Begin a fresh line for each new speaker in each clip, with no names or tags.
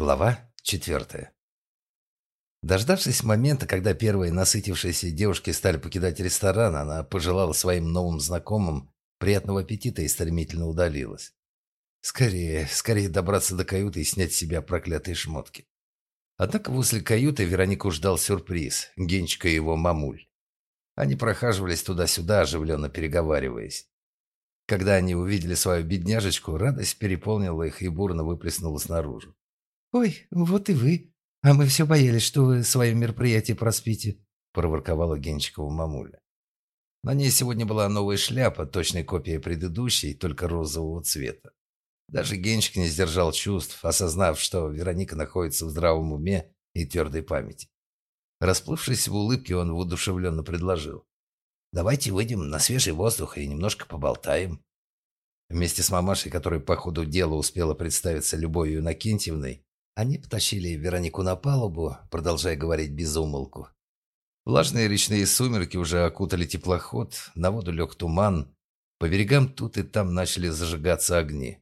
Глава четвертая. Дождавшись момента, когда первые насытившиеся девушки стали покидать ресторан, она пожелала своим новым знакомым приятного аппетита и стремительно удалилась. Скорее, скорее добраться до каюты и снять с себя проклятые шмотки. Однако возле каюты Веронику ждал сюрприз – Генчика и его мамуль. Они прохаживались туда-сюда, оживленно переговариваясь. Когда они увидели свою бедняжечку, радость переполнила их и бурно выплеснулась наружу.
«Ой, вот и вы. А мы все боялись, что вы свое мероприятие проспите», – проворковала Генчикова мамуля.
На ней сегодня была новая шляпа, точной копия предыдущей, только розового цвета. Даже Генчик не сдержал чувств, осознав, что Вероника находится в здравом уме и твердой памяти. Расплывшись в улыбке, он воодушевленно предложил. «Давайте выйдем на свежий воздух и немножко поболтаем». Вместе с мамашей, которая по ходу дела успела представиться Любовью Накентьевной, они потащили Веронику на палубу, продолжая говорить без умолку. Влажные речные сумерки уже окутали теплоход, на воду лег туман, по берегам тут и там начали зажигаться огни.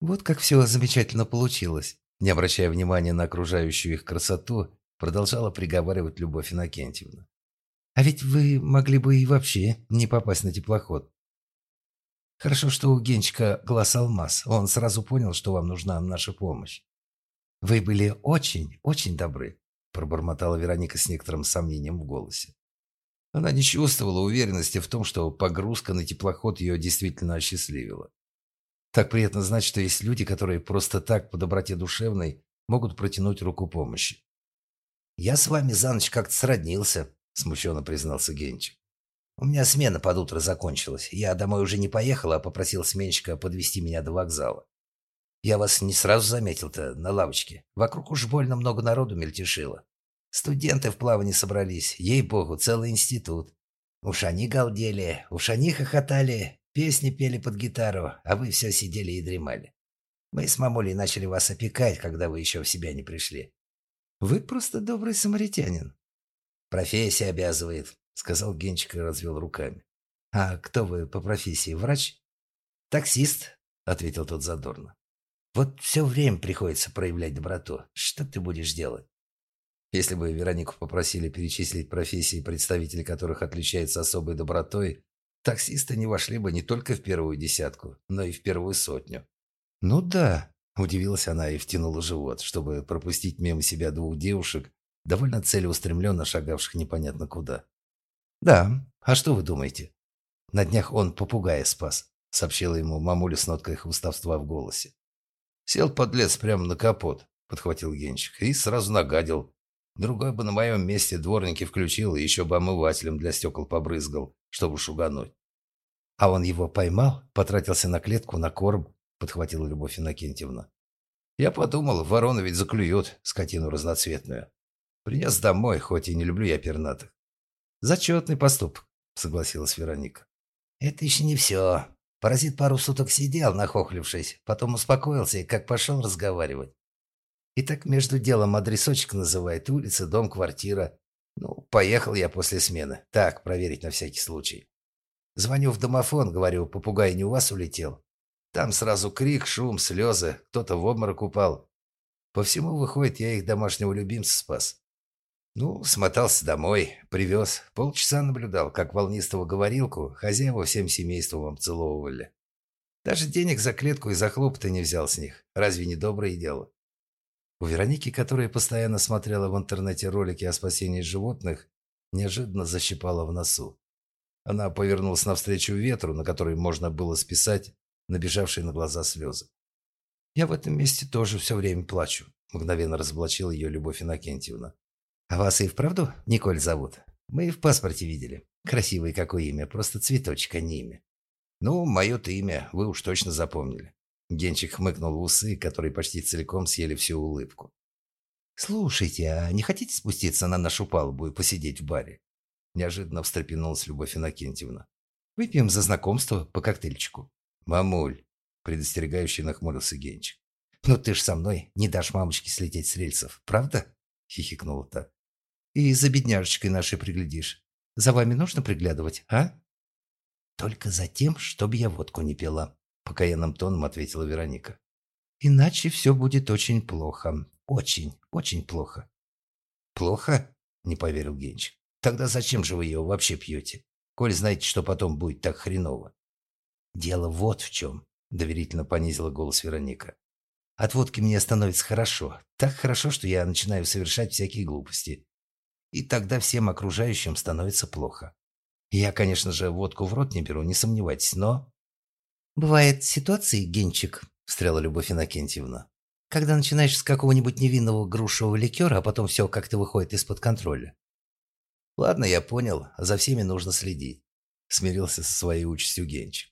Вот как все замечательно получилось. Не обращая внимания на окружающую их красоту, продолжала приговаривать Любовь Иннокентьевна. А ведь вы могли бы и вообще не попасть на теплоход. Хорошо, что у Генчика глаз алмаз. Он сразу понял, что вам нужна наша помощь. «Вы были очень, очень добры», – пробормотала Вероника с некоторым сомнением в голосе.
Она не чувствовала уверенности в том, что погрузка на теплоход ее действительно осчастливила. Так приятно знать, что есть люди, которые просто так, по доброте душевной, могут протянуть руку помощи. «Я с вами за ночь как-то сроднился», – смущенно признался Генчик. «У меня смена под утро закончилась. Я домой уже не поехал, а попросил сменщика подвести меня до вокзала. Я вас не сразу заметил-то на лавочке. Вокруг уж больно много народу мельтешило. Студенты в плавании собрались, ей-богу, целый институт. Уж они галдели, уж они хохотали, песни пели под гитару, а вы все сидели и дремали. Мы с мамулей начали вас опекать, когда вы еще в себя не пришли.
Вы просто добрый самаритянин.
Профессия обязывает, сказал Генчик и развел руками.
А кто вы по профессии, врач?
Таксист, ответил тот задорно. Вот все время приходится проявлять доброту. Что ты будешь делать? Если бы Веронику попросили перечислить профессии, представители которых отличаются особой добротой, таксисты не вошли бы не только в первую десятку, но и в первую сотню.
«Ну да», – удивилась она и втянула живот, чтобы пропустить мимо себя двух девушек, довольно целеустремленно шагавших непонятно куда. «Да, а что вы думаете? На днях он попугая спас», – сообщила ему мамуля с ноткой хвостовства в голосе.
Сел подлец прямо на капот, подхватил Генчик, и сразу нагадил. Другой бы на моем месте дворники включил и еще бы омывателем для стекол побрызгал, чтобы шугануть.
А он его поймал, потратился на клетку, на корм, подхватила Любовь Иннокентьевна.
Я подумал, ворона ведь заклюет скотину разноцветную. Принес домой, хоть и не люблю я пернатых.
Зачетный поступок, согласилась Вероника.
Это еще не все. Паразит пару суток сидел, нахохлившись, потом успокоился и как пошел разговаривать. И так между делом адресочек называет, улица, дом, квартира. Ну, поехал я после смены. Так, проверить на всякий случай. Звоню в домофон, говорю, попугай не у вас улетел. Там сразу крик, шум, слезы, кто-то в обморок упал. По всему выходит, я их домашнего любимца спас. Ну, смотался домой, привез. Полчаса наблюдал, как волнистого говорилку хозяева всем семейством обцеловывали. Даже денег за клетку и за хлопоты не взял с них. Разве не доброе дело? У Вероники, которая постоянно смотрела в интернете ролики о спасении животных, неожиданно защипала в носу. Она повернулась навстречу ветру, на который можно было списать набежавшие на глаза слезы. «Я в этом месте тоже все время плачу», – мгновенно разоблачила ее Любовь Иннокентьевна. А вас и вправду Николь зовут? Мы и в паспорте видели. Красивое какое имя, просто цветочек, а не имя. Ну, мое-то имя вы уж точно запомнили. Генчик хмыкнул в усы, которые почти целиком съели всю улыбку. «Слушайте, а не хотите спуститься на нашу палубу и посидеть в баре?» Неожиданно встрепенулась Любовь Иннокентьевна. «Выпьем за знакомство по коктейльчику». «Мамуль», – предостерегающе нахмурился Генчик. «Ну ты ж со мной не дашь мамочке слететь с рельсов, правда?» – хихикнула та. И за бедняжечкой нашей приглядишь. За вами нужно приглядывать, а?» «Только за тем, чтобы я водку не пила», – покаянным тоном ответила Вероника. «Иначе все будет очень плохо. очень, очень плохо». «Плохо?» – не поверил Генчик. «Тогда зачем же вы ее вообще пьете? Коль знаете, что потом будет так хреново». «Дело вот в чем», – доверительно понизила голос Вероника. «От водки мне становится хорошо. Так хорошо, что я начинаю совершать всякие глупости. И тогда всем окружающим становится плохо. Я, конечно же, водку в рот не беру, не сомневайтесь, но...» «Бывают ситуации, Генчик», – встряла Любовь Иннокентьевна, «когда начинаешь с какого-нибудь невинного грушевого ликера, а потом все как-то выходит из-под контроля». «Ладно, я понял, за всеми нужно следить», – смирился со своей участью Генчик.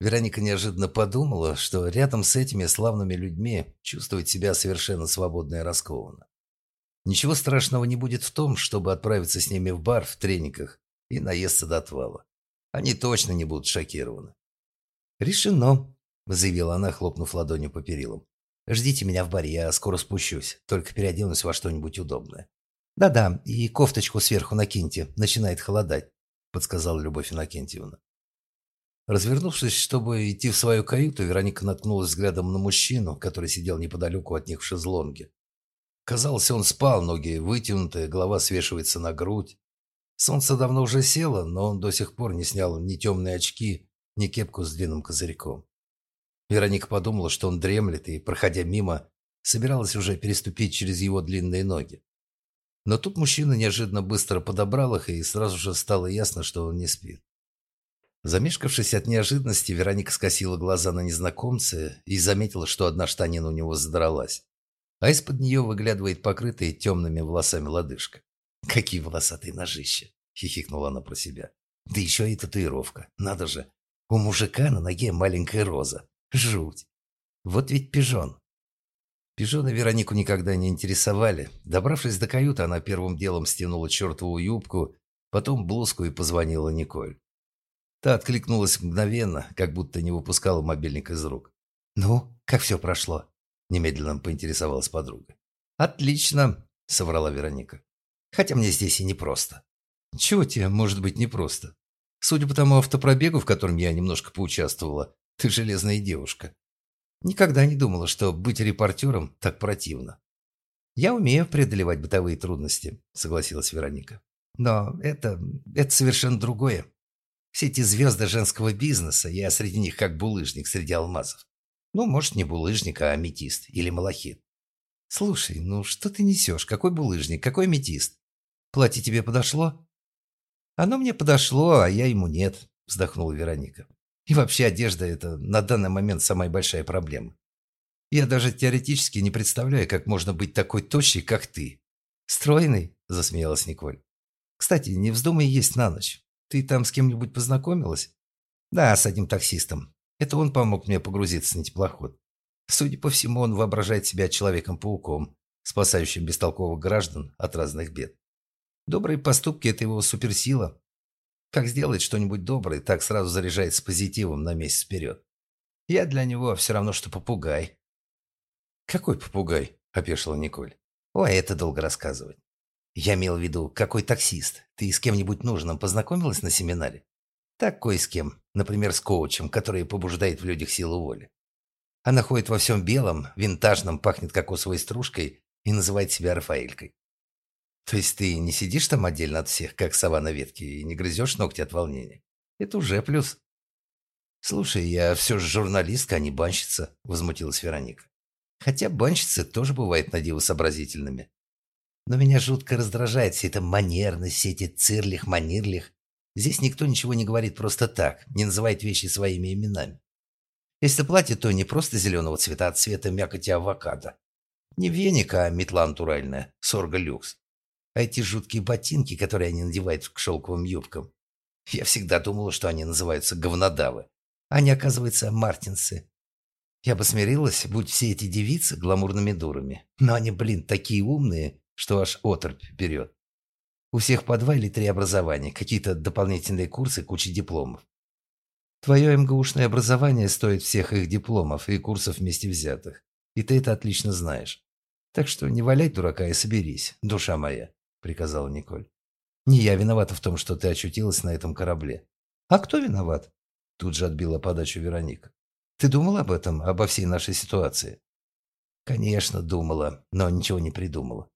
Вероника неожиданно подумала, что рядом с этими славными людьми чувствует себя совершенно свободно и раскованно. Ничего страшного не будет в том, чтобы отправиться с ними в бар в трениках и наесться до отвала. Они точно не будут шокированы. «Решено», – заявила она, хлопнув ладонью по перилам. «Ждите меня в баре, я скоро спущусь, только переоденусь во что-нибудь удобное». «Да-да, и кофточку сверху накиньте, начинает холодать», – подсказала Любовь Иннокентьевна. Развернувшись, чтобы идти в свою каюту, Вероника наткнулась взглядом на мужчину, который сидел неподалеку от них в шезлонге. Казалось, он спал, ноги вытянутые, голова свешивается на грудь. Солнце давно уже село, но он до сих пор не снял ни темные очки, ни кепку с длинным козырьком. Вероника подумала, что он дремлет, и, проходя мимо, собиралась уже переступить через его длинные ноги. Но тут мужчина неожиданно быстро подобрал их, и сразу же стало ясно, что он не спит. Замешкавшись от неожиданности, Вероника скосила глаза на незнакомца и заметила, что одна штанина у него задралась, а из-под нее выглядывает покрытая темными волосами лодыжка. «Какие волосатые ножища!» — хихикнула она про себя. «Да еще и татуировка. Надо же! У мужика на ноге маленькая роза. Жуть! Вот ведь пижон!» Пижоны Веронику никогда не интересовали. Добравшись до каюты, она первым делом стянула чертову юбку, потом блузку и позвонила Николь. Та откликнулась мгновенно, как будто не выпускала мобильник из рук. «Ну, как все прошло?» – немедленно поинтересовалась подруга. «Отлично», – соврала Вероника. «Хотя мне здесь и непросто». «Чего тебе может быть непросто? Судя по тому автопробегу, в котором я немножко поучаствовала, ты железная девушка. Никогда не думала, что быть репортером так противно». «Я умею преодолевать бытовые трудности», – согласилась Вероника. «Но это... это совершенно другое. Все эти звезды женского бизнеса, я среди них как булыжник среди алмазов. Ну, может, не булыжник, а аметист или малахит. Слушай, ну что ты несешь? Какой булыжник? Какой аметист? Платье тебе подошло? Оно мне подошло, а я ему нет, вздохнула Вероника. И вообще одежда – это на данный момент самая большая проблема. Я даже теоретически не представляю, как можно быть такой тощей, как ты. Стройный, засмеялась Николь. Кстати, не вздумай есть на ночь. Ты там с кем-нибудь познакомилась? Да, с одним таксистом. Это он помог мне погрузиться на теплоход. Судя по всему, он воображает себя Человеком-пауком, спасающим бестолковых граждан от разных бед. Добрые поступки – это его суперсила. Как сделать что-нибудь доброе, так сразу заряжается позитивом на месяц вперед. Я для него все равно, что попугай. «Какой попугай?» – опешила Николь. «Ой, это долго рассказывать. Я имел в виду, какой таксист? Ты с кем-нибудь нужным познакомилась на семинаре? Так кое с кем. Например, с коучем, который побуждает в людях силу воли. Она ходит во всем белом, винтажном, пахнет кокосовой стружкой и называет себя Рафаэлькой. То есть ты не сидишь там отдельно от всех, как сова на ветке, и не грызешь ногти от волнения? Это уже плюс. Слушай, я все же журналистка, а не банщица, возмутилась Вероника. Хотя банщицы тоже бывают на диво сообразительными. Но меня жутко раздражает вся эта манерность, все эти цирлих-манирлих. Здесь никто ничего не говорит просто так, не называет вещи своими именами. Если платье, то не просто зеленого цвета, а цвета мякоти авокадо. Не веник, а метла натуральная, сорга люкс. А эти жуткие ботинки, которые они надевают к шелковым юбкам. Я всегда думала, что они называются говнодавы. Они, оказывается, мартинсы. Я бы смирилась, будь все эти девицы гламурными дурами. Но они, блин, такие умные, что аж оторпь берет. У всех по два или три образования, какие-то дополнительные курсы, куча дипломов. Твое МГУшное образование стоит всех их дипломов и курсов вместе взятых. И ты это отлично знаешь. Так что не валяй дурака и соберись, душа моя, приказала Николь. Не я виновата в том, что ты очутилась на этом корабле. А кто виноват? Тут же отбила подачу Вероника. Ты думал об этом, обо всей нашей ситуации? Конечно, думала, но ничего не придумала.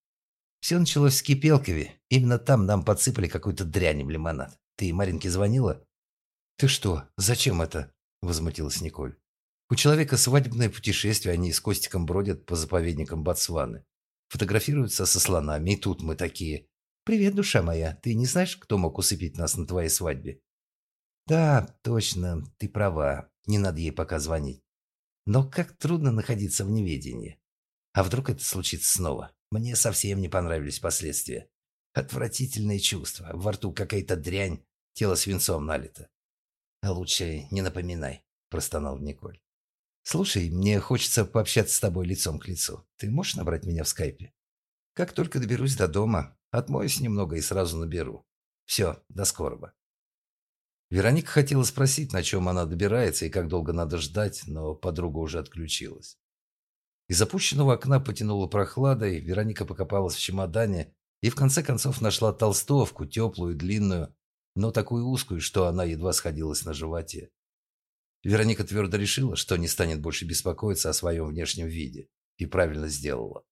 Все началось в Кипелкове. Именно там нам подсыпали какую-то дрянь в лимонад. Ты Маринке звонила?
Ты что? Зачем это? Возмутилась Николь. У человека свадебное путешествие, они с Костиком бродят по заповедникам Ботсваны. Фотографируются со слонами, и тут мы такие. «Привет, душа моя, ты не знаешь, кто мог усыпить нас на твоей свадьбе?»
«Да, точно, ты права, не надо ей пока звонить. Но как трудно находиться в неведении. А вдруг это случится снова? Мне совсем не понравились последствия. Отвратительные чувства, во рту какая-то дрянь, тело свинцом налито. А лучше не напоминай, простонал Николь. Слушай, мне хочется пообщаться с тобой лицом к лицу. Ты можешь набрать меня в скайпе? Как только доберусь до дома, отмоюсь немного и сразу наберу. Все, до скорого. Вероника хотела спросить, на чем она добирается и как долго надо ждать, но подруга уже отключилась. Из опущенного окна потянуло прохладой, Вероника покопалась в чемодане и в конце концов нашла толстовку, теплую, длинную, но такую узкую, что она едва сходилась на животе. Вероника твердо решила, что не станет больше беспокоиться о своем внешнем виде, и правильно сделала.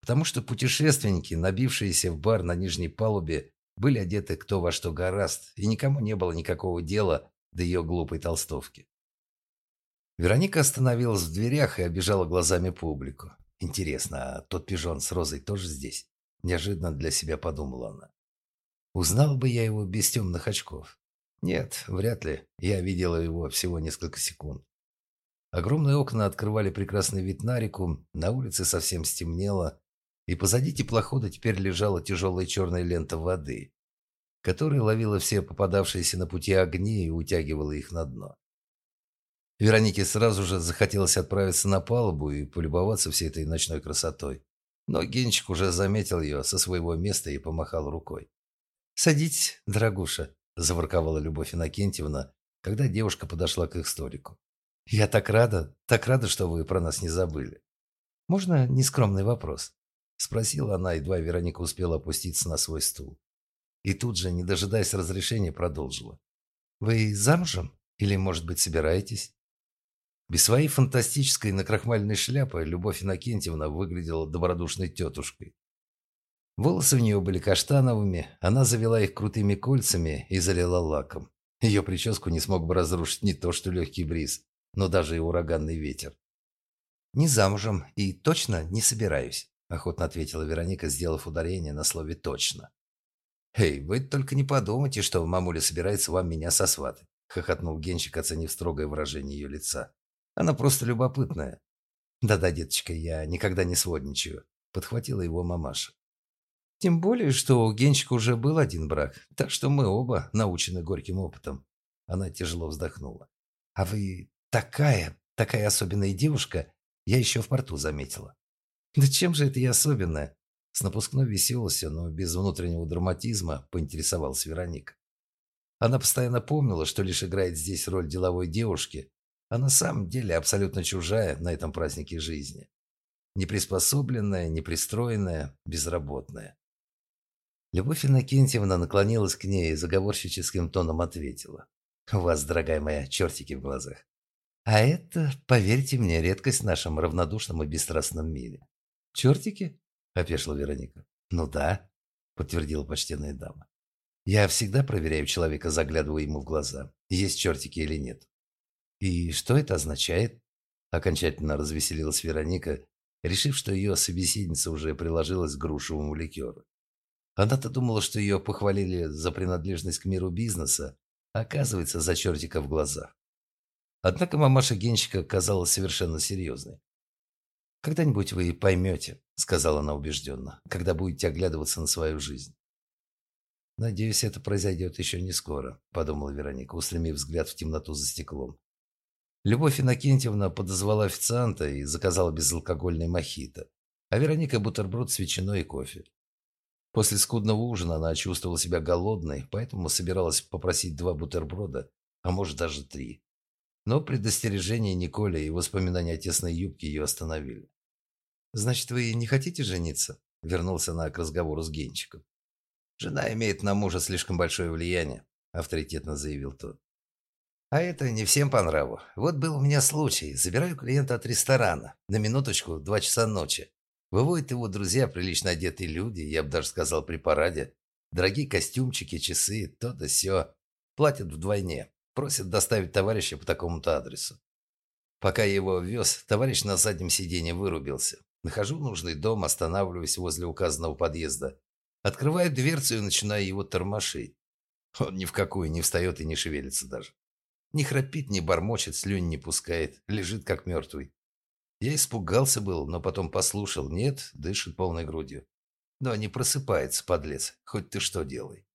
Потому что путешественники, набившиеся в бар на нижней палубе, были одеты кто во что гораст, и никому не было никакого дела до ее глупой толстовки. Вероника остановилась в дверях и обижала глазами публику. Интересно, а тот пижон с розой тоже здесь? Неожиданно для себя подумала она. Узнал бы я его без темных очков. Нет, вряд ли. Я видела его всего несколько секунд. Огромные окна открывали прекрасный вид на реку, на улице совсем стемнело, и позади теплохода теперь лежала тяжелая черная лента воды, которая ловила все попадавшиеся на пути огни и утягивала их на дно. Веронике сразу же захотелось отправиться на палубу и полюбоваться всей этой ночной красотой. Но Генчик уже заметил ее со своего места и помахал рукой. «Садитесь, дорогуша», – заворковала Любовь Иннокентьевна, когда девушка подошла к их столику. «Я так рада, так рада, что вы про нас не забыли. Можно нескромный вопрос?» – спросила она, едва Вероника успела опуститься на свой стул. И тут же, не дожидаясь разрешения, продолжила. «Вы замужем? Или, может быть, собираетесь?» Без своей фантастической накрахмальной шляпы Любовь Иннокентьевна выглядела добродушной тетушкой. Волосы у нее были каштановыми, она завела их крутыми кольцами и залила лаком. Ее прическу не смог бы разрушить не то что легкий бриз, но даже и ураганный ветер. «Не замужем и точно не собираюсь», – охотно ответила Вероника, сделав ударение на слове «точно». «Эй, вы только не подумайте, что мамуля собирается вам меня сосватать», – хохотнул Генчик, оценив строгое выражение ее лица. Она просто любопытная. Да-да, деточка, я никогда не сводничаю, подхватила его мамаша. Тем более, что у Генчика уже был один брак, так что мы оба научены горьким опытом. Она тяжело вздохнула. А вы такая, такая особенная девушка, я еще в порту заметила. Да чем же это я особенная? С напускной веселостью, но без внутреннего драматизма, поинтересовалась Вероника. Она постоянно помнила, что лишь играет здесь роль деловой девушки, а на самом деле абсолютно чужая на этом празднике жизни. Неприспособленная, непристроенная, безработная. Любовь Иннокентьевна наклонилась к ней и заговорщическим тоном ответила. «У вас, дорогая моя, чертики в глазах. А это, поверьте мне, редкость в нашем равнодушном и бесстрастном мире». «Чертики?» – опешила Вероника. «Ну да», – подтвердила почтенная дама. «Я всегда проверяю человека, заглядывая ему в глаза, есть чертики или нет. «И что это означает?» Окончательно развеселилась Вероника, решив, что ее собеседница уже приложилась к грушевому ликеру. Она-то думала, что ее похвалили за принадлежность к миру бизнеса, а оказывается, за чертика в глазах. Однако мамаша Генщика казалась совершенно серьезной. «Когда-нибудь вы поймете», — сказала она убежденно, «когда будете оглядываться на свою жизнь». «Надеюсь, это произойдет еще не скоро», — подумала Вероника, устремив взгляд в темноту за стеклом. Любовь Иннокентьевна подозвала официанта и заказала безалкогольный мохито, а Вероника бутерброд с ветчиной и кофе. После скудного ужина она чувствовала себя голодной, поэтому собиралась попросить два бутерброда, а может даже три. Но предостережение Николя и воспоминания о тесной юбке ее остановили. «Значит, вы не хотите жениться?» – вернулся она к разговору с Генчиком. «Жена имеет на мужа слишком большое влияние», – авторитетно заявил тот. А это не всем по нраву. Вот был у меня случай. Забираю клиента от ресторана. На минуточку, два часа ночи. Выводят его друзья, прилично одетые люди, я бы даже сказал при параде. Дорогие костюмчики, часы, то да сё. Платят вдвойне. Просят доставить товарища по такому-то адресу. Пока я его вез, товарищ на заднем сиденье вырубился. Нахожу нужный дом, останавливаюсь возле указанного подъезда. Открываю дверцу и начинаю его тормошить. Он ни в какую не встает и не шевелится даже. Не храпит, не бормочет, слюнь не пускает, лежит как мертвый. Я испугался был, но потом послушал. Нет, дышит полной грудью. Но не просыпается, подлец, хоть ты что делай.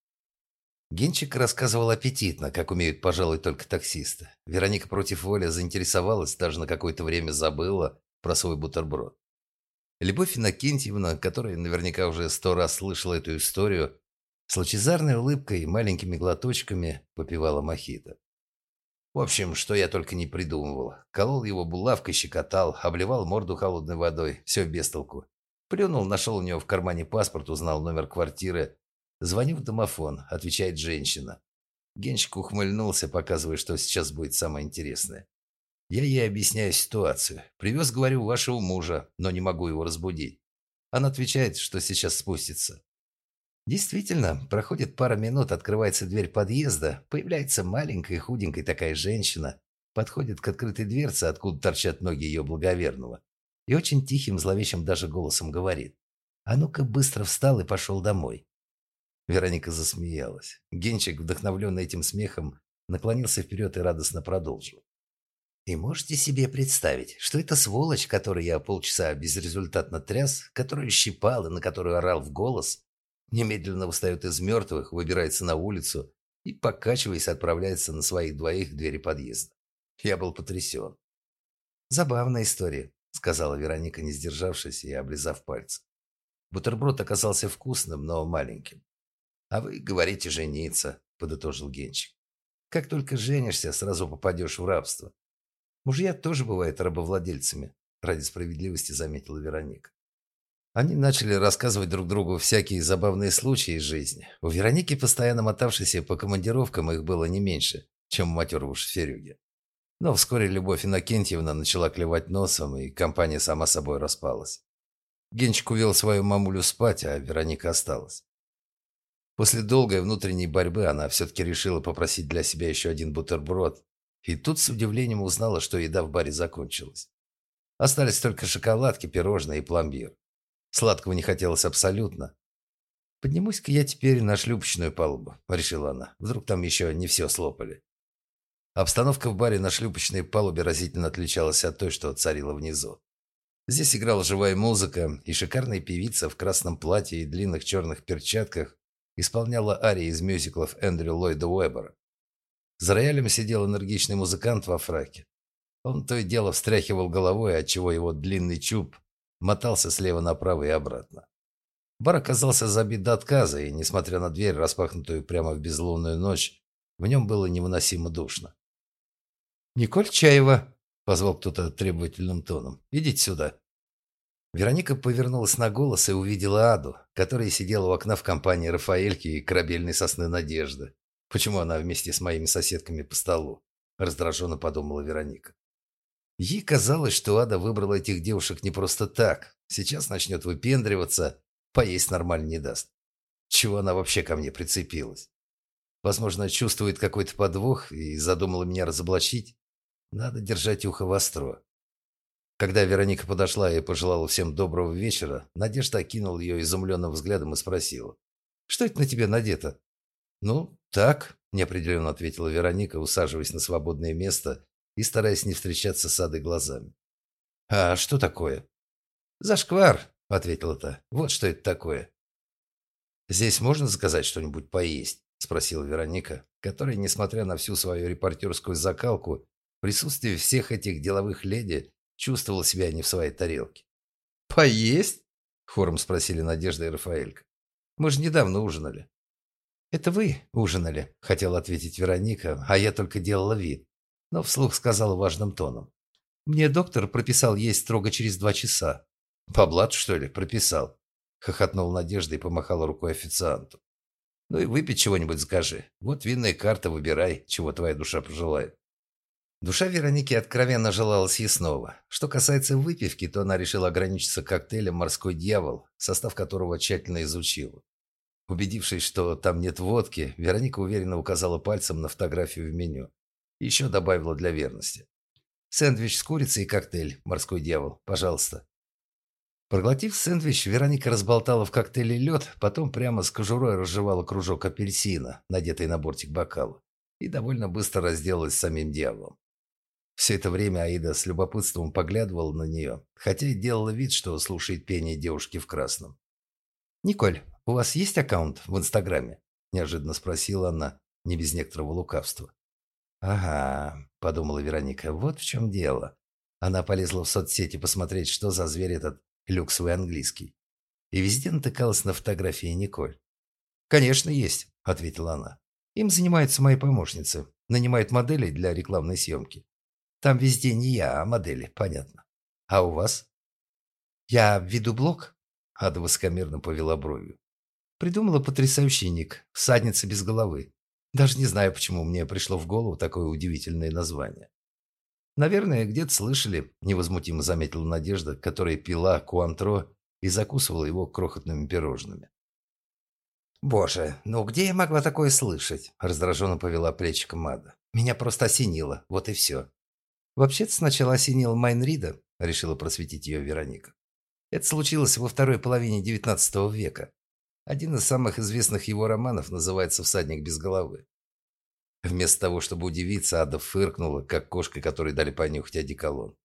Генчик рассказывал аппетитно, как умеют, пожалуй, только таксисты. Вероника против воли заинтересовалась, даже на какое-то время забыла про свой бутерброд. Любовь Иннокентьевна, которая наверняка уже сто раз слышала эту историю, с лучезарной улыбкой и маленькими глоточками попивала мохито. В общем, что я только не придумывал. Колол его булавкой, щекотал, обливал морду холодной водой. Все без толку. Плюнул, нашел у него в кармане паспорт, узнал номер квартиры, Звоню в домофон, отвечает женщина. Генчик ухмыльнулся, показывая, что сейчас будет самое интересное. Я ей объясняю ситуацию. Привез, говорю, вашего мужа, но не могу его разбудить. Она отвечает, что сейчас спустится. Действительно, проходит пара минут, открывается дверь подъезда, появляется маленькая худенькая такая женщина, подходит к открытой дверце, откуда торчат ноги ее благоверного, и очень тихим, зловещим даже голосом говорит. «А ну-ка быстро встал и пошел домой. Вероника засмеялась. Генчик, вдохновленный этим смехом, наклонился вперед и радостно продолжил. И можете себе представить, что это сволочь, которую я полчаса безрезультатно тряс, которую щипал и на которую орал в голос, немедленно встает из мертвых, выбирается на улицу и, покачиваясь, отправляется на своих двоих к двери подъезда. Я был потрясен. «Забавная история», — сказала Вероника, не сдержавшись и облизав пальцы. Бутерброд оказался вкусным, но маленьким. «А вы говорите жениться», – подытожил Генчик. «Как только женишься, сразу попадешь в рабство. Мужья тоже бывают рабовладельцами», – ради справедливости заметила Вероника. Они начали рассказывать друг другу всякие забавные случаи из жизни. У Вероники, постоянно мотавшейся по командировкам, их было не меньше, чем у матерого шоферюги. Но вскоре Любовь Иннокентьевна начала клевать носом, и компания сама собой распалась. Генчик увел свою мамулю спать, а Вероника осталась. После долгой внутренней борьбы она все-таки решила попросить для себя еще один бутерброд. И тут с удивлением узнала, что еда в баре закончилась. Остались только шоколадки, пирожные и пломбир. Сладкого не хотелось абсолютно. «Поднимусь-ка я теперь на шлюпочную палубу», — решила она. «Вдруг там еще не все слопали». Обстановка в баре на шлюпочной палубе разительно отличалась от той, что царила внизу. Здесь играла живая музыка, и шикарная певица в красном платье и длинных черных перчатках исполняла арии из мюзиклов Эндрю Ллойда Уэббера. За роялем сидел энергичный музыкант во фраке. Он то и дело встряхивал головой, отчего его длинный чуб мотался слева направо и обратно. Бар оказался забит до отказа, и, несмотря на дверь, распахнутую прямо в безлунную ночь, в нем было невыносимо душно. «Николь Чаева!» – позвал кто-то требовательным тоном. «Идите сюда!» Вероника повернулась на голос и увидела Аду, которая сидела у окна в компании Рафаэльки и корабельной сосны Надежды. Почему она вместе с моими соседками по столу? Раздраженно подумала Вероника. Ей казалось, что Ада выбрала этих девушек не просто так. Сейчас начнет выпендриваться, поесть нормально не даст. Чего она вообще ко мне прицепилась? Возможно, чувствует какой-то подвох и задумала меня разоблачить. Надо держать ухо востро. Когда Вероника подошла и пожелала всем доброго вечера, Надежда окинула ее изумленным взглядом и спросила. «Что это на тебе надето?» «Ну, так», – неопределенно ответила Вероника, усаживаясь на свободное место и стараясь не встречаться с Адой глазами. «А что такое?» «Зашквар», – ответила та. «Вот что это такое». «Здесь можно заказать что-нибудь поесть?» – спросила Вероника, которая, несмотря на всю свою репортерскую закалку, в присутствии всех этих деловых леди Чувствовал себя не в своей тарелке. «Поесть?» – хором спросили Надежда и Рафаэлька. «Мы же недавно ужинали». «Это вы ужинали», – хотела ответить Вероника, а я только делала вид. Но вслух сказала важным тоном. «Мне доктор прописал есть строго через два часа». «По блату, что ли, прописал?» – хохотнул Надежда и помахала рукой официанту. «Ну и выпить чего-нибудь закажи. Вот винная карта, выбирай, чего твоя душа пожелает». Душа Вероники откровенно желала съестного. Что касается выпивки, то она решила ограничиться коктейлем «Морской дьявол», состав которого тщательно изучила. Убедившись, что там нет водки, Вероника уверенно указала пальцем на фотографию в меню. Еще добавила для верности. «Сэндвич с курицей и коктейль, морской дьявол, пожалуйста». Проглотив сэндвич, Вероника разболтала в коктейле лед, потом прямо с кожурой разжевала кружок апельсина, надетый на бортик бокала, и довольно быстро разделалась с самим дьяволом. Все это время Аида с любопытством поглядывала на нее, хотя и делала вид, что слушает пение девушки в красном. «Николь, у вас есть аккаунт в Инстаграме?» – неожиданно спросила она, не без некоторого лукавства. «Ага», – подумала Вероника, – «вот в чем дело». Она полезла в соцсети посмотреть, что за зверь этот люксовый английский. И везде натыкалась на фотографии Николь. «Конечно, есть», – ответила она. «Им занимаются мои помощницы, нанимают моделей для рекламной съемки. Там везде не я, а модели, понятно. А у вас?» «Я веду блог», – Ада высокомерно повела бровью. Придумала потрясающий ник «Всадница без головы». Даже не знаю, почему мне пришло в голову такое удивительное название. Наверное, где-то слышали, невозмутимо заметила Надежда, которая пила куантро и закусывала его крохотными пирожными. «Боже, ну где я могла такое слышать?» – раздраженно повела плечиком Ада. «Меня просто осенило, вот и все». «Вообще-то сначала осенило Майнрида», – решила просветить ее Вероника. «Это случилось во второй половине XIX века. Один из самых известных его романов называется «Всадник без головы». Вместо того, чтобы удивиться, Ада фыркнула, как кошка, которой дали понюхать одеколон.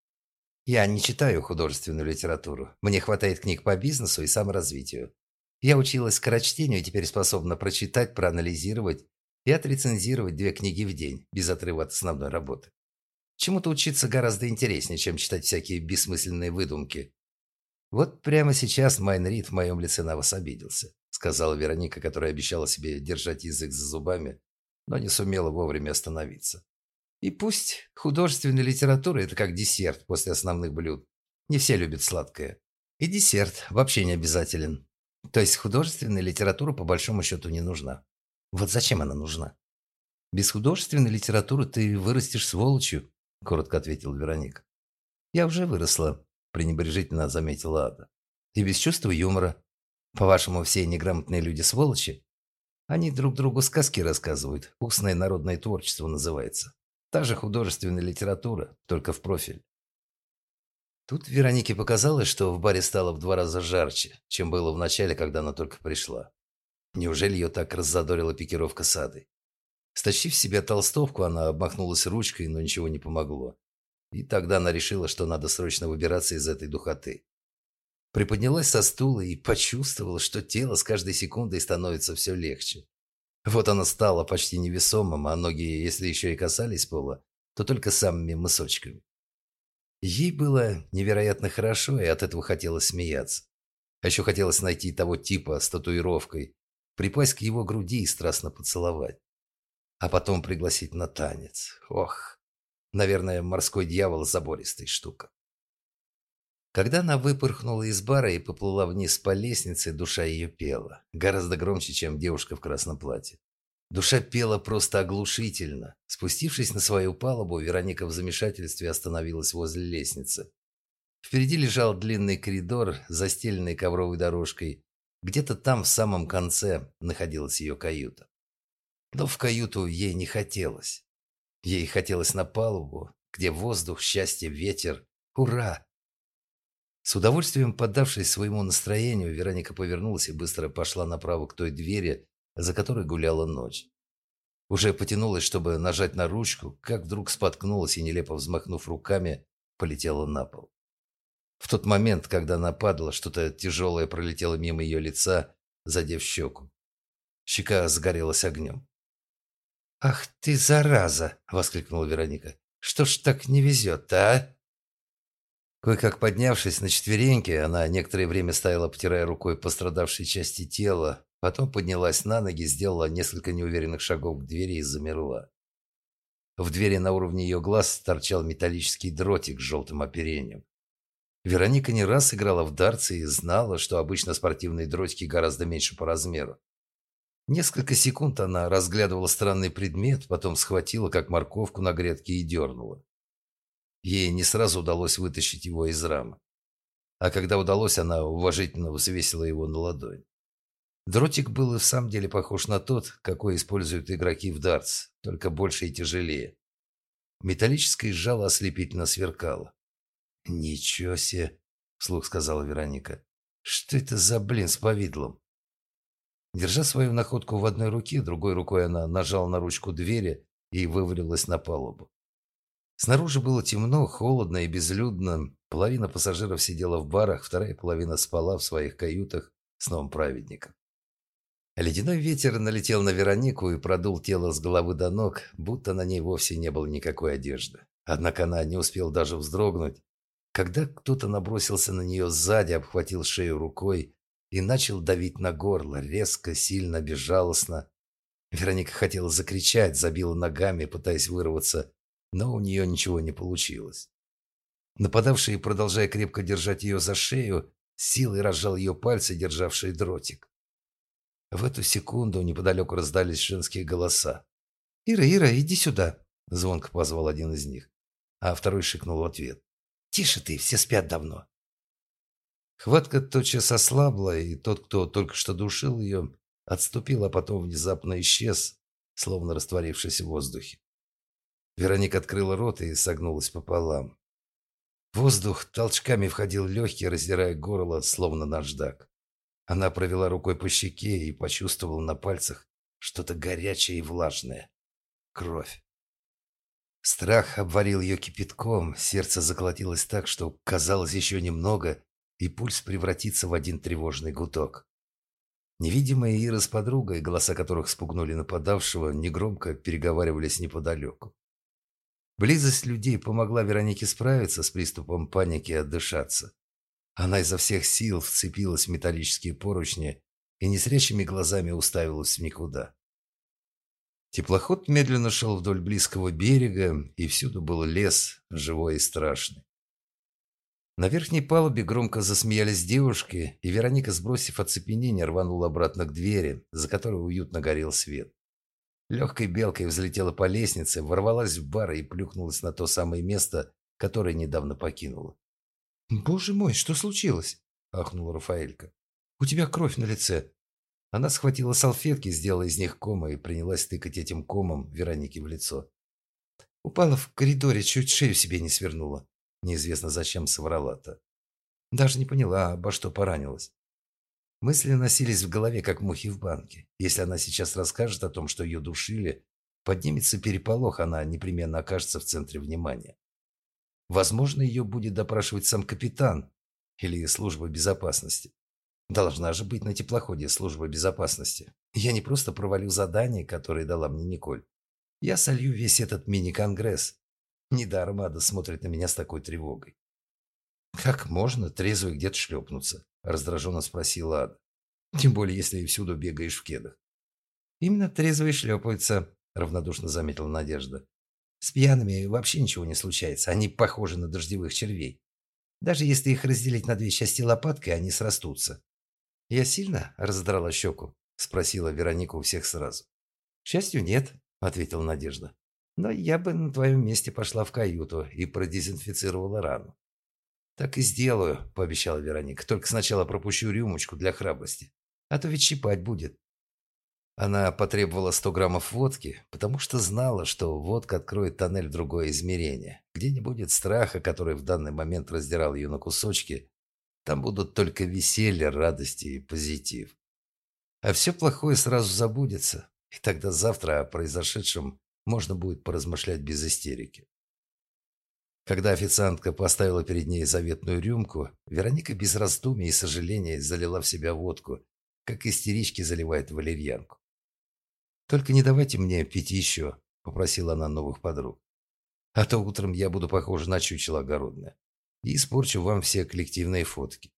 «Я не читаю художественную литературу. Мне хватает книг по бизнесу и саморазвитию. Я училась скорочтению и теперь способна прочитать, проанализировать и отрецензировать две книги в день, без отрыва от основной работы. Чему-то учиться гораздо интереснее, чем читать всякие бессмысленные выдумки. Вот прямо сейчас Майн Рид в моем лице на вас обиделся сказала Вероника, которая обещала себе держать язык за зубами, но не сумела вовремя остановиться. И пусть художественная литература – это как десерт после основных блюд. Не все любят сладкое. И десерт вообще не обязателен. То есть художественная литература по большому счету не нужна. Вот зачем она нужна? Без художественной литературы ты вырастешь сволочью, коротко ответила Вероника. Я уже выросла, пренебрежительно заметила Ада. И без чувства юмора. По-вашему, все неграмотные люди сволочи? Они друг другу сказки рассказывают. Устное народное творчество называется. Та же художественная литература, только в профиль. Тут Веронике показалось, что в баре стало в два раза жарче, чем было в начале, когда она только пришла. Неужели ее так раззадорила пикировка с Адой? Стащив себе толстовку, она обмахнулась ручкой, но ничего не помогло. И тогда она решила, что надо срочно выбираться из этой духоты. Приподнялась со стула и почувствовала, что тело с каждой секундой становится все легче. Вот оно стало почти невесомым, а ноги, если еще и касались пола, то только самыми мысочками. Ей было невероятно хорошо, и от этого хотелось смеяться. А еще хотелось найти того типа с татуировкой, припасть к его груди и страстно поцеловать. А потом пригласить на танец. Ох, наверное, морской дьявол забористая штука. Когда она выпорхнула из бара и поплыла вниз по лестнице, душа ее пела. Гораздо громче, чем девушка в красном платье. Душа пела просто оглушительно. Спустившись на свою палубу, Вероника в замешательстве остановилась возле лестницы. Впереди лежал длинный коридор, застеленный ковровой дорожкой. Где-то там, в самом конце, находилась ее каюта. Но в каюту ей не хотелось. Ей хотелось на палубу, где воздух, счастье, ветер. Ура! С удовольствием поддавшись своему настроению, Вероника повернулась и быстро пошла направо к той двери, за которой гуляла ночь. Уже потянулась, чтобы нажать на ручку, как вдруг споткнулась и, нелепо взмахнув руками, полетела на пол. В тот момент, когда она падала, что-то тяжелое пролетело мимо ее лица, задев щеку. Щека сгорелась огнем. «Ах ты, зараза!» — воскликнула Вероника. «Что ж так не везет-то, а?» Кое-как поднявшись на четвереньки, она некоторое время стояла, потирая рукой пострадавшие части тела, потом поднялась на ноги, сделала несколько неуверенных шагов к двери и замерла. В двери на уровне ее глаз торчал металлический дротик с желтым оперением. Вероника не раз играла в дартсы и знала, что обычно спортивные дротики гораздо меньше по размеру. Несколько секунд она разглядывала странный предмет, потом схватила, как морковку на грядке, и дернула. Ей не сразу удалось вытащить его из рамы. А когда удалось, она уважительно взвесила его на ладонь. Дротик был и в самом деле похож на тот, какой используют игроки в дартс, только больше и тяжелее. Металлическое жало ослепительно сверкало. «Ничего себе!» – вслух сказала Вероника. «Что это за блин с повидлом?» Держа свою находку в одной руке, другой рукой она нажала на ручку двери и вывалилась на палубу. Снаружи было темно, холодно и безлюдно. Половина пассажиров сидела в барах, вторая половина спала в своих каютах с новым праведником. Ледяной ветер налетел на Веронику и продул тело с головы до ног, будто на ней вовсе не было никакой одежды. Однако она не успела даже вздрогнуть, когда кто-то набросился на нее сзади, обхватил шею рукой и начал давить на горло, резко, сильно, безжалостно. Вероника хотела закричать, забила ногами, пытаясь вырваться, но у нее ничего не получилось. Нападавший, продолжая крепко держать ее за шею, силой разжал ее пальцы, державшие дротик. В эту секунду неподалеку раздались женские голоса. «Ира, Ира, иди сюда!» – звонко позвал один из них, а второй шикнул в ответ. «Тише ты, все спят давно!» Хватка тотчас ослабла, и тот, кто только что душил ее, отступил, а потом внезапно исчез, словно растворившись в воздухе. Вероника открыла рот и согнулась пополам. Воздух толчками входил легкий, раздирая горло, словно наждак. Она провела рукой по щеке и почувствовала на пальцах что-то горячее и влажное. Кровь. Страх обварил ее кипятком, сердце заколотилось так, что казалось еще немного, и пульс превратится в один тревожный гудок. Невидимая Ира с подругой, голоса которых спугнули нападавшего, негромко переговаривались неподалеку. Близость людей помогла Веронике справиться с приступом паники и отдышаться. Она изо всех сил вцепилась в металлические поручни и незрячими глазами уставилась в никуда. Теплоход медленно шел вдоль близкого берега, и всюду был лес, живой и страшный. На верхней палубе громко засмеялись девушки, и Вероника, сбросив оцепенение, рванула обратно к двери, за которой уютно горел свет. Легкой белкой взлетела по лестнице, ворвалась в бар и плюхнулась на то самое место, которое недавно покинула. «Боже мой, что случилось?» – ахнула Рафаэлька. «У тебя кровь на лице». Она схватила салфетки, сделала из них кома и принялась тыкать этим комом Веронике в лицо. Упала в коридоре, чуть шею себе не свернула. Неизвестно зачем соврала-то. Даже не поняла, обо что поранилась. Мысли носились в голове, как мухи в банке. Если она сейчас расскажет о том, что ее душили, поднимется переполох, она непременно окажется в центре внимания. Возможно, ее будет допрашивать сам капитан или служба безопасности. Должна же быть на теплоходе служба безопасности. Я не просто провалю задание, которое дала мне Николь. Я солью весь этот мини-конгресс. Недаром Ада смотрит на меня с такой тревогой. «Как можно трезвый где-то шлепнуться?» – раздраженно спросила Ада. «Тем более, если и всюду бегаешь в кедах». «Именно трезвые шлепаются», – равнодушно заметила Надежда. С пьяными вообще ничего не случается. Они похожи на дождевых червей. Даже если их разделить на две части лопаткой, они срастутся. «Я сильно разодрала щеку?» – спросила Вероника у всех сразу. «К счастью, нет», – ответила Надежда. «Но я бы на твоем месте пошла в каюту и продезинфицировала рану». «Так и сделаю», – пообещала Вероника. «Только сначала пропущу рюмочку для храбрости. А то ведь щипать будет». Она потребовала 100 граммов водки, потому что знала, что водка откроет тоннель в другое измерение, где не будет страха, который в данный момент раздирал ее на кусочки. Там будут только веселье, радости и позитив. А все плохое сразу забудется, и тогда завтра о произошедшем можно будет поразмышлять без истерики. Когда официантка поставила перед ней заветную рюмку, Вероника без раздумий и сожаления залила в себя водку, как истерички заливают валерьянку. «Только не давайте мне пить еще», – попросила она новых подруг. «А то утром я буду похожа на чучело огородное и испорчу вам все коллективные фотки».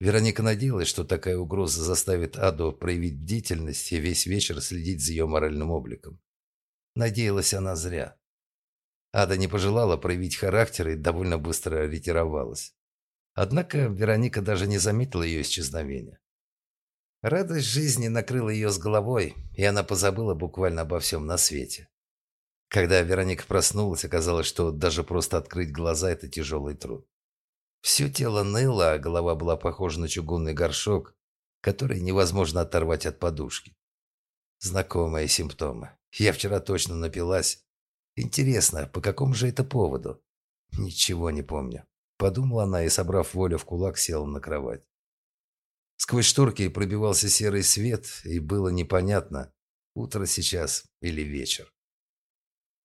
Вероника надеялась, что такая угроза заставит Аду проявить бдительность и весь вечер следить за ее моральным обликом. Надеялась она зря. Ада не пожелала проявить характер и довольно быстро ретировалась. Однако Вероника даже не заметила ее исчезновения. Радость жизни накрыла ее с головой, и она позабыла буквально обо всем на свете. Когда Вероника проснулась, оказалось, что даже просто открыть глаза – это тяжелый труд. Все тело ныло, а голова была похожа на чугунный горшок, который невозможно оторвать от подушки. Знакомые симптомы. Я вчера точно напилась. Интересно, по какому же это поводу? Ничего не помню. Подумала она и, собрав волю в кулак, села на кровать. Сквозь шторки пробивался серый свет, и было непонятно, утро сейчас или вечер.